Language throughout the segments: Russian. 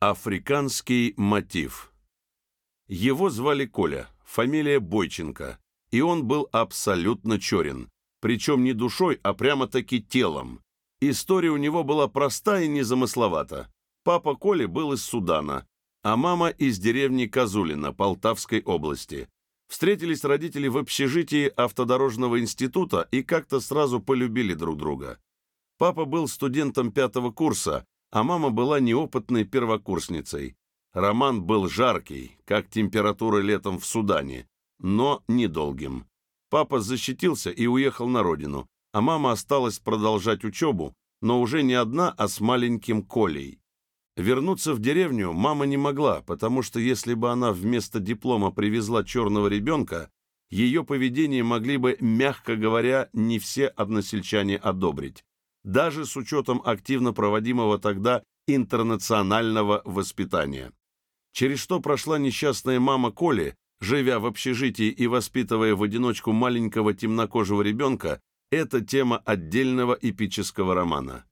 Африканский мотив. Его звали Коля, фамилия Бойченко, и он был абсолютно черен, причем не душой, а прямо-таки телом. История у него была проста и незамысловата. Папа Коли был из Судана, а мама из деревни Козулина Полтавской области. Встретились родители в общежитии автодорожного института и как-то сразу полюбили друг друга. Папа был студентом пятого курса, а мама была неопытной первокурсницей. Роман был жаркий, как температура летом в Судане, но недолгим. Папа защитился и уехал на родину, а мама осталась продолжать учебу, но уже не одна, а с маленьким Колей. Вернуться в деревню мама не могла, потому что если бы она вместо диплома привезла черного ребенка, ее поведение могли бы, мягко говоря, не все односельчане одобрить даже с учетом активно проводимого тогда интернационального воспитания. Через что прошла несчастная мама Коли, живя в общежитии и воспитывая в одиночку маленького темнокожего ребенка, это тема отдельного эпического романа.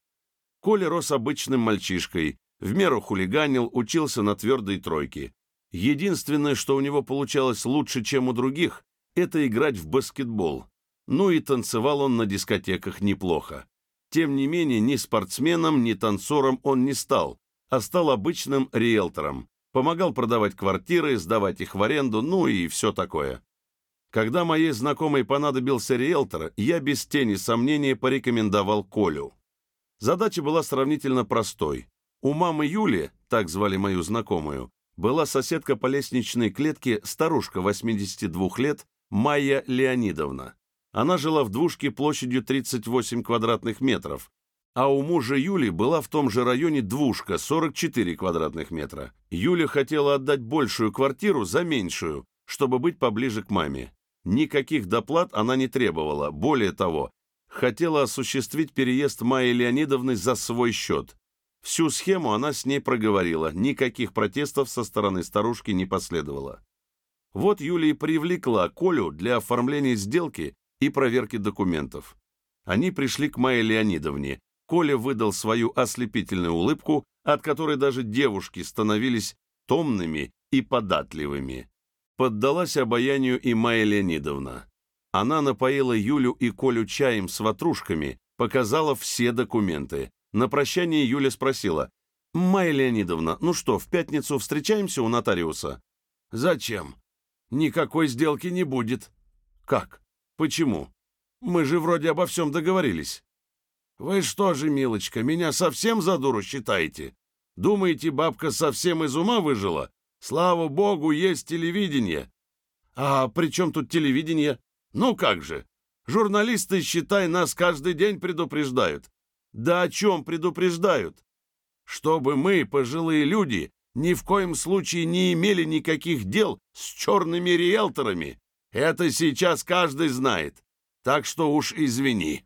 Коля рос обычным мальчишкой, в меру хулиганил, учился на твердой тройке. Единственное, что у него получалось лучше, чем у других, это играть в баскетбол. Ну и танцевал он на дискотеках неплохо. Тем не менее, ни спортсменом, ни танцором он не стал, а стал обычным риэлтором. Помогал продавать квартиры, сдавать их в аренду, ну и все такое. Когда моей знакомой понадобился риэлтор, я без тени сомнения порекомендовал Колю. Задача была сравнительно простой. У мамы Юли, так звали мою знакомую, была соседка по лестничной клетке, старушка 82 лет, Майя Леонидовна. Она жила в двушке площадью 38 квадратных метров, а у мужа Юли была в том же районе двушка 44 квадратных метра. Юля хотела отдать большую квартиру за меньшую, чтобы быть поближе к маме. Никаких доплат она не требовала, более того, хотела осуществить переезд Майи Леонидовны за свой счет. Всю схему она с ней проговорила, никаких протестов со стороны старушки не последовало. Вот Юлия и привлекла Колю для оформления сделки и проверки документов. Они пришли к Майе Леонидовне. Коля выдал свою ослепительную улыбку, от которой даже девушки становились томными и податливыми. Поддалась обаянию и Майя Леонидовна. Она напоила Юлю и Колю чаем с ватрушками, показала все документы. На прощание Юля спросила, «Майя Леонидовна, ну что, в пятницу встречаемся у нотариуса?» «Зачем? Никакой сделки не будет». «Как? «Почему? Мы же вроде обо всем договорились». «Вы что же, милочка, меня совсем за дуру считаете? Думаете, бабка совсем из ума выжила? Слава богу, есть телевидение». «А при чем тут телевидение?» «Ну как же? Журналисты, считай, нас каждый день предупреждают». «Да о чем предупреждают?» «Чтобы мы, пожилые люди, ни в коем случае не имели никаких дел с черными риэлторами. Это сейчас каждый знает, так что уж извини.